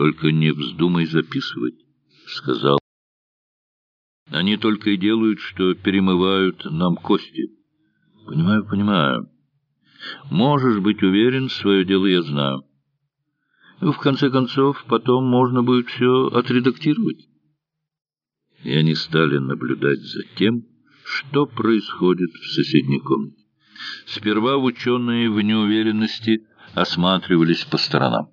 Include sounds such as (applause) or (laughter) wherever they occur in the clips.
Только не вздумай записывать, — сказал. Они только и делают, что перемывают нам кости. Понимаю, понимаю. Можешь быть уверен, свое дело я знаю. В конце концов, потом можно будет все отредактировать. И они стали наблюдать за тем, что происходит в соседней комнате. Сперва ученые в неуверенности осматривались по сторонам.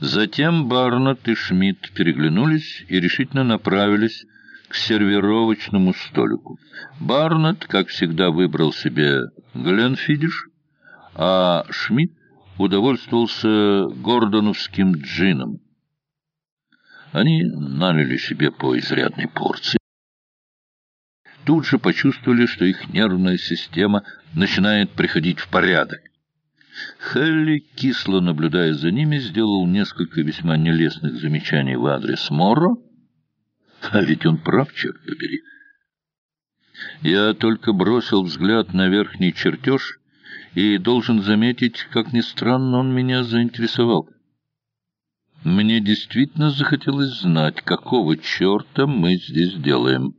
Затем Барнетт и Шмидт переглянулись и решительно направились к сервировочному столику. Барнетт, как всегда, выбрал себе Гленфидиш, а Шмидт удовольствовался гордоновским джином. Они налили себе по изрядной порции. Тут же почувствовали, что их нервная система начинает приходить в порядок. Хелли, кисло наблюдая за ними, сделал несколько весьма нелестных замечаний в адрес Морро. А ведь он прав, черт побери. Я только бросил взгляд на верхний чертеж и должен заметить, как ни странно, он меня заинтересовал. Мне действительно захотелось знать, какого черта мы здесь делаем.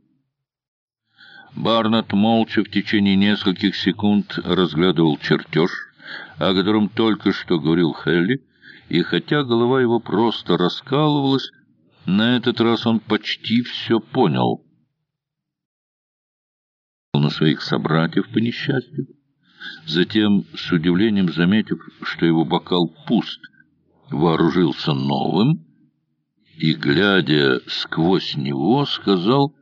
Барнетт молча в течение нескольких секунд разглядывал чертеж, о котором только что говорил Хелли, и хотя голова его просто раскалывалась, на этот раз он почти все понял. На своих собратьев по несчастью. Затем, с удивлением заметив, что его бокал пуст, вооружился новым и, глядя сквозь него, сказал,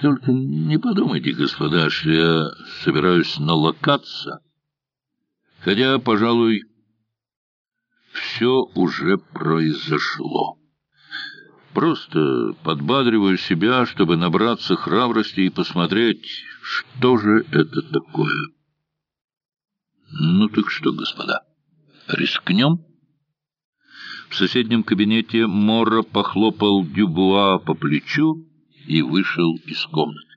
«Только не подумайте, господа, что я собираюсь налокаться, хотя, пожалуй, все уже произошло». Просто подбадриваю себя, чтобы набраться храбрости и посмотреть, что же это такое. Ну так что, господа, рискнем? В соседнем кабинете Мора похлопал Дюбуа по плечу и вышел из комнаты.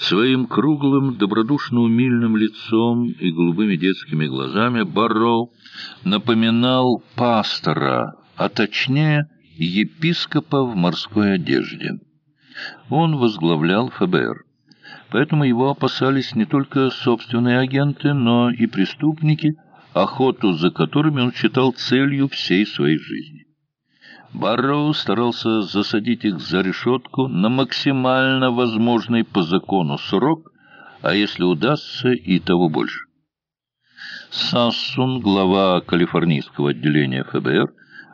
Своим круглым, добродушно-умильным лицом и голубыми детскими глазами Барроу напоминал пастора, а точнее епископа в морской одежде. Он возглавлял ФБР. Поэтому его опасались не только собственные агенты, но и преступники, охоту за которыми он считал целью всей своей жизни. Барроу старался засадить их за решетку на максимально возможный по закону срок, а если удастся, и того больше. Сассун, глава калифорнийского отделения ФБР,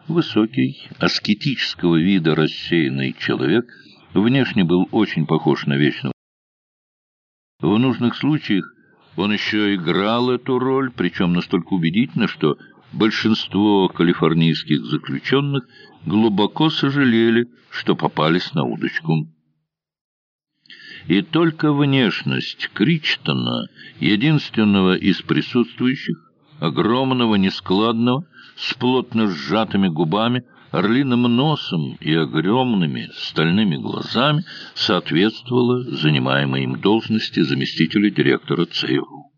Высокий, аскетического вида рассеянный человек, внешне был очень похож на вечного. В нужных случаях он еще играл эту роль, причем настолько убедительно, что большинство калифорнийских заключенных глубоко сожалели, что попались на удочку. И только внешность Кричтона, единственного из присутствующих, огромного, нескладного, с плотно сжатыми губами, орлиным носом и огромными стальными глазами соответствовала занимаемой им должности заместителя директора ЦРУ.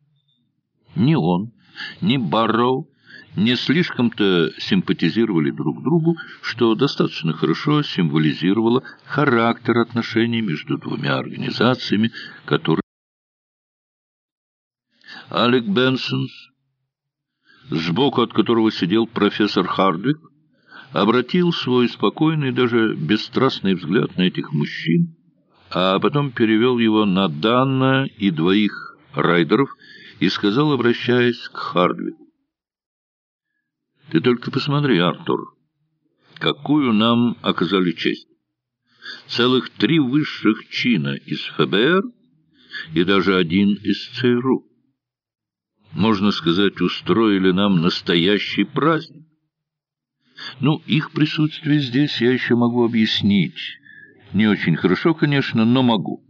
Ни он, ни Барроу не слишком-то симпатизировали друг другу, что достаточно хорошо символизировало характер отношений между двумя организациями, которые Алек Бенсонс сбоку от которого сидел профессор Хардвик, обратил свой спокойный, даже бесстрастный взгляд на этих мужчин, а потом перевел его на Данна и двоих райдеров и сказал, обращаясь к Хардвику. «Ты только посмотри, Артур, какую нам оказали честь. Целых три высших чина из ФБР и даже один из ЦРУ можно сказать, устроили нам настоящий праздник. Ну, их присутствие здесь я еще могу объяснить. Не очень хорошо, конечно, но могу.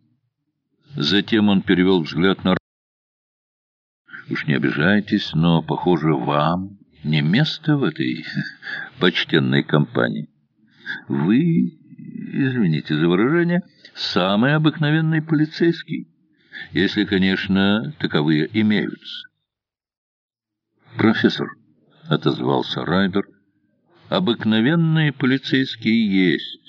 Затем он перевел взгляд на... Уж не обижайтесь, но, похоже, вам не место в этой (laughs) почтенной компании. Вы, извините за выражение, самый обыкновенный полицейский, если, конечно, таковые имеются. «Профессор», отозвался Райдер. Обыкновенные полицейские есть.